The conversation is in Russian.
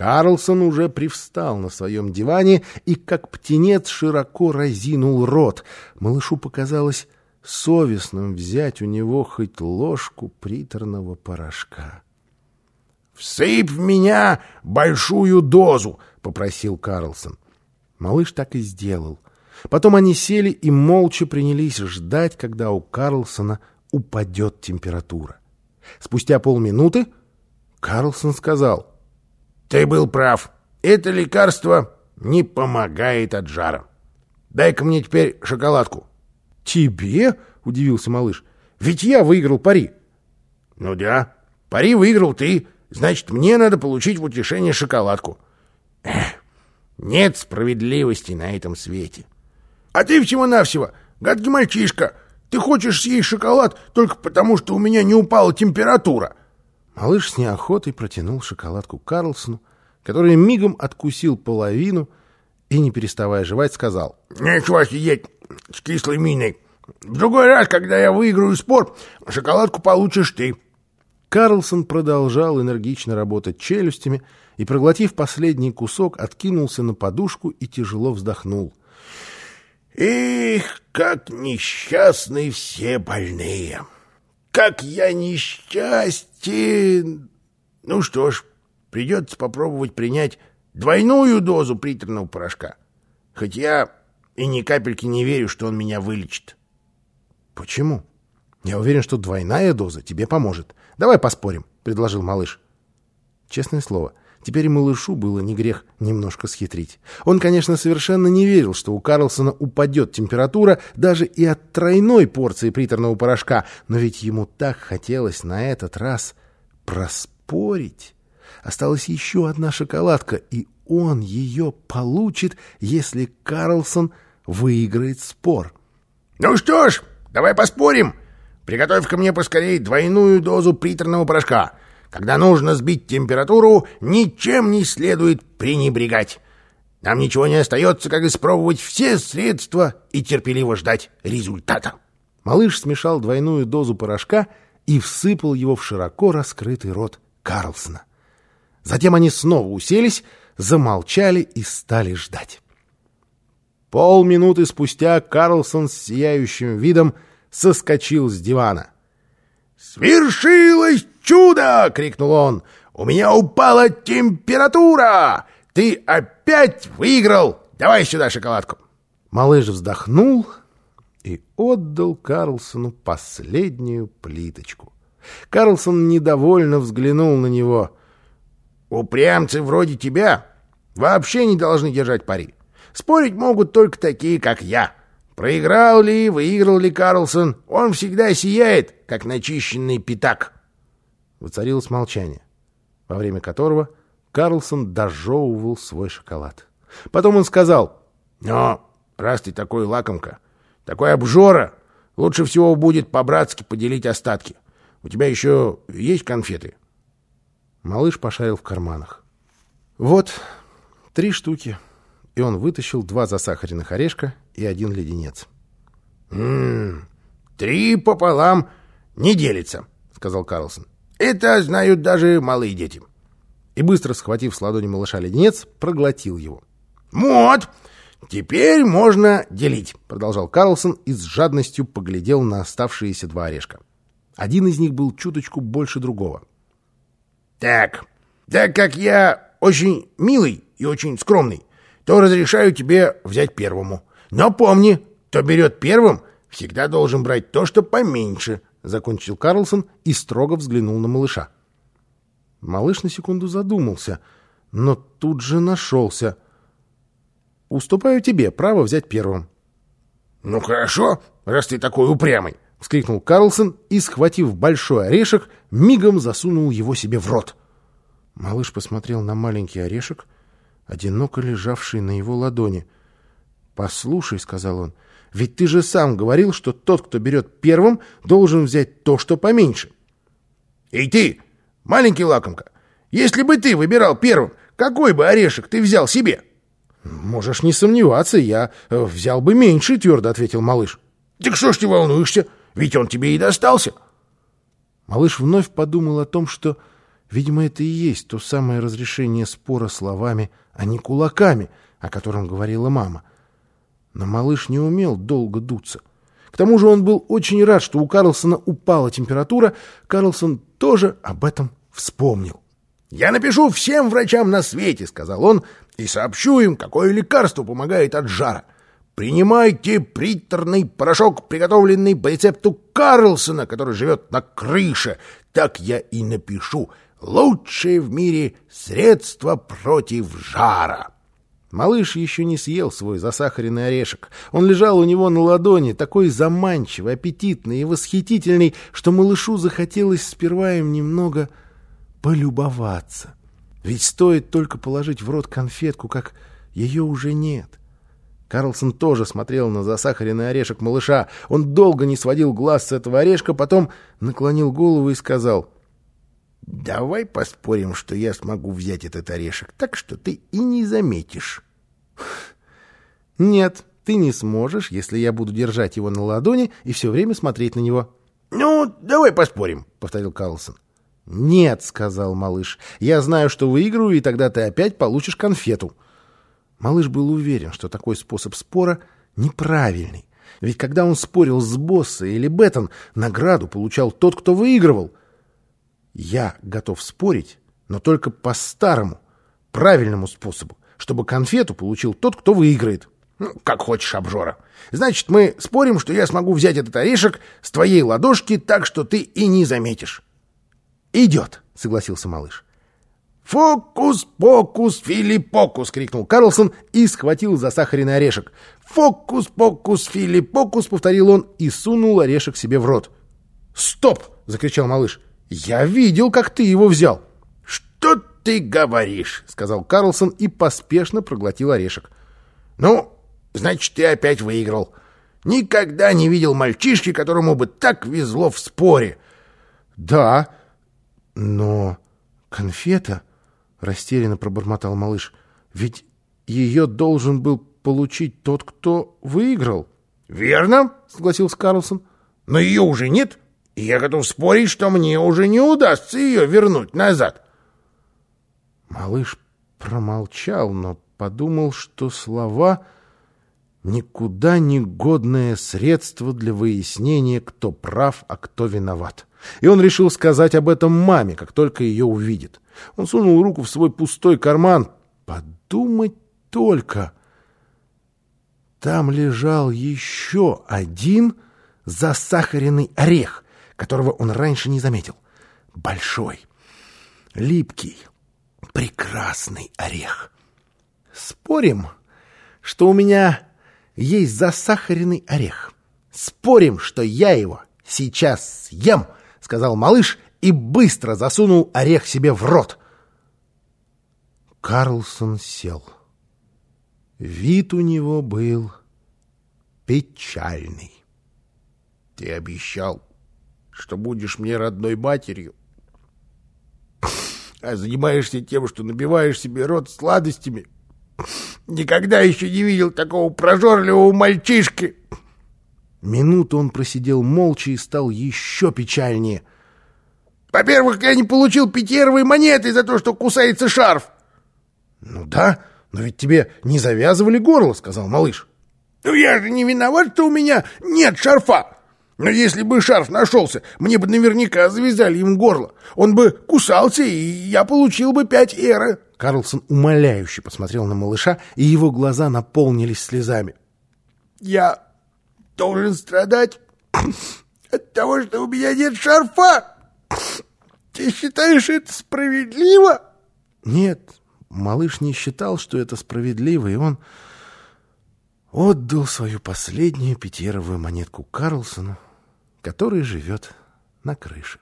Карлсон уже привстал на своем диване и, как птенец, широко разинул рот. Малышу показалось совестным взять у него хоть ложку приторного порошка. «Всыпь в меня большую дозу!» — попросил Карлсон. Малыш так и сделал. Потом они сели и молча принялись ждать, когда у Карлсона упадет температура. Спустя полминуты Карлсон сказал. «Ты был прав. Это лекарство не помогает от жара. Дай-ка мне теперь шоколадку». «Тебе?» — удивился малыш. «Ведь я выиграл пари». «Ну да, пари выиграл ты. Значит, мне надо получить в утешение шоколадку». Эх, нет справедливости на этом свете. А ты всего-навсего, гадкий мальчишка, ты хочешь съесть шоколад только потому, что у меня не упала температура. Малыш с неохотой протянул шоколадку Карлсону, который мигом откусил половину и, не переставая жевать, сказал. «Нечего сидеть с кислой миной. В другой раз, когда я выиграю спор, шоколадку получишь ты». Карлсон продолжал энергично работать челюстями и, проглотив последний кусок, откинулся на подушку и тяжело вздохнул. «Эх, как несчастны все больные! Как я несчастен!» «Ну что ж, придется попробовать принять двойную дозу приторного порошка. Хоть я и ни капельки не верю, что он меня вылечит». «Почему?» «Я уверен, что двойная доза тебе поможет. Давай поспорим», — предложил малыш. Честное слово, теперь малышу было не грех немножко схитрить. Он, конечно, совершенно не верил, что у Карлсона упадет температура даже и от тройной порции приторного порошка, но ведь ему так хотелось на этот раз проспорить. Осталась еще одна шоколадка, и он ее получит, если Карлсон выиграет спор. «Ну что ж, давай поспорим!» Приготовь ко мне поскорее двойную дозу приторного порошка. Когда нужно сбить температуру, ничем не следует пренебрегать. Нам ничего не остается, как испробовать все средства и терпеливо ждать результата. Малыш смешал двойную дозу порошка и всыпал его в широко раскрытый рот Карлсона. Затем они снова уселись, замолчали и стали ждать. Полминуты спустя Карлсон с сияющим видом соскочил с дивана. «Свершилось чудо!» — крикнул он. «У меня упала температура! Ты опять выиграл! Давай сюда шоколадку!» Малыш вздохнул и отдал Карлсону последнюю плиточку. Карлсон недовольно взглянул на него. «Упрямцы вроде тебя вообще не должны держать пари. Спорить могут только такие, как я. Проиграл ли, выиграл ли Карлсон, он всегда сияет, как начищенный пятак. Воцарилось молчание, во время которого Карлсон дожевывал свой шоколад. Потом он сказал, «Но раз ты такой лакомка, такой обжора, лучше всего будет по-братски поделить остатки. У тебя еще есть конфеты?» Малыш пошарил в карманах. «Вот, три штуки» и он вытащил два засахаренных орешка и один леденец. «М-м, три пополам не делится», — сказал Карлсон. «Это знают даже малые дети». И быстро схватив с ладони малыша леденец, проглотил его. «Вот, теперь можно делить», — продолжал Карлсон и с жадностью поглядел на оставшиеся два орешка. Один из них был чуточку больше другого. «Так, так как я очень милый и очень скромный, то разрешаю тебе взять первому. Но помни, кто берет первым, всегда должен брать то, что поменьше», — закончил Карлсон и строго взглянул на малыша. Малыш на секунду задумался, но тут же нашелся. «Уступаю тебе право взять первым». «Ну хорошо, раз ты такой упрямый», — вскрикнул Карлсон и, схватив большой орешек, мигом засунул его себе в рот. Малыш посмотрел на маленький орешек — одиноко лежавший на его ладони. «Послушай», — сказал он, — «ведь ты же сам говорил, что тот, кто берет первым, должен взять то, что поменьше». «Эй ты, маленький лакомка, если бы ты выбирал первым, какой бы орешек ты взял себе?» «Можешь не сомневаться, я э, взял бы меньше», — твердо ответил малыш. «Так что ж ты волнуешься? Ведь он тебе и достался». Малыш вновь подумал о том, что Видимо, это и есть то самое разрешение спора словами, а не кулаками, о котором говорила мама. Но малыш не умел долго дуться. К тому же он был очень рад, что у Карлсона упала температура. Карлсон тоже об этом вспомнил. «Я напишу всем врачам на свете», — сказал он, — «и сообщу им, какое лекарство помогает от жара. Принимайте приторный порошок, приготовленный по рецепту Карлсона, который живет на крыше. Так я и напишу. Лучшее в мире средство против жара». Малыш еще не съел свой засахаренный орешек. Он лежал у него на ладони, такой заманчивый, аппетитный и восхитительный, что малышу захотелось сперва им немного полюбоваться. Ведь стоит только положить в рот конфетку, как ее уже нет. Карлсон тоже смотрел на засахаренный орешек малыша. Он долго не сводил глаз с этого орешка, потом наклонил голову и сказал, «Давай поспорим, что я смогу взять этот орешек так, что ты и не заметишь». «Нет, ты не сможешь, если я буду держать его на ладони и все время смотреть на него». «Ну, давай поспорим», — повторил Карлсон. «Нет», — сказал малыш, — «я знаю, что выиграю, и тогда ты опять получишь конфету». Малыш был уверен, что такой способ спора неправильный. Ведь когда он спорил с Босса или Беттон, награду получал тот, кто выигрывал. Я готов спорить, но только по старому, правильному способу, чтобы конфету получил тот, кто выиграет. Ну, как хочешь, обжора. Значит, мы спорим, что я смогу взять этот орешек с твоей ладошки так, что ты и не заметишь. «Идет», — согласился малыш. «Фокус-покус, филипокус!» — крикнул Карлсон и схватил засахаренный орешек. «Фокус-покус, филипокус!» — повторил он и сунул орешек себе в рот. «Стоп!» — закричал малыш. «Я видел, как ты его взял!» «Что ты говоришь?» — сказал Карлсон и поспешно проглотил орешек. «Ну, значит, ты опять выиграл. Никогда не видел мальчишки, которому бы так везло в споре». «Да, но конфета...» — растерянно пробормотал малыш. «Ведь ее должен был получить тот, кто выиграл». «Верно», — согласился Карлсон. «Но ее уже нет, и я готов спорить, что мне уже не удастся ее вернуть назад». Малыш промолчал, но подумал, что слова — никуда не годное средство для выяснения, кто прав, а кто виноват. И он решил сказать об этом маме, как только ее увидит. Он сунул руку в свой пустой карман. Подумать только! Там лежал еще один засахаренный орех, которого он раньше не заметил. Большой, липкий, прекрасный орех. Спорим, что у меня есть засахаренный орех. Спорим, что я его сейчас съем —— сказал малыш и быстро засунул орех себе в рот. Карлсон сел. Вид у него был печальный. — Ты обещал, что будешь мне родной матерью, а занимаешься тем, что набиваешь себе рот сладостями. Никогда еще не видел такого прожорливого мальчишки. Минуту он просидел молча и стал еще печальнее. «Во-первых, я не получил пятеровой монеты за то, что кусается шарф!» «Ну да, но ведь тебе не завязывали горло», — сказал малыш. «Ну я же не виноват, что у меня нет шарфа!» Но если бы шарф нашелся, мне бы наверняка завязали им горло. Он бы кусался, и я получил бы пять эры. Карлсон умоляюще посмотрел на малыша, и его глаза наполнились слезами. «Я должен страдать от того, что у меня нет шарфа. Ты считаешь это справедливо? Нет, малыш не считал, что это справедливо, и он отдал свою последнюю пятеровую монетку Карлсону, который живет на крыше.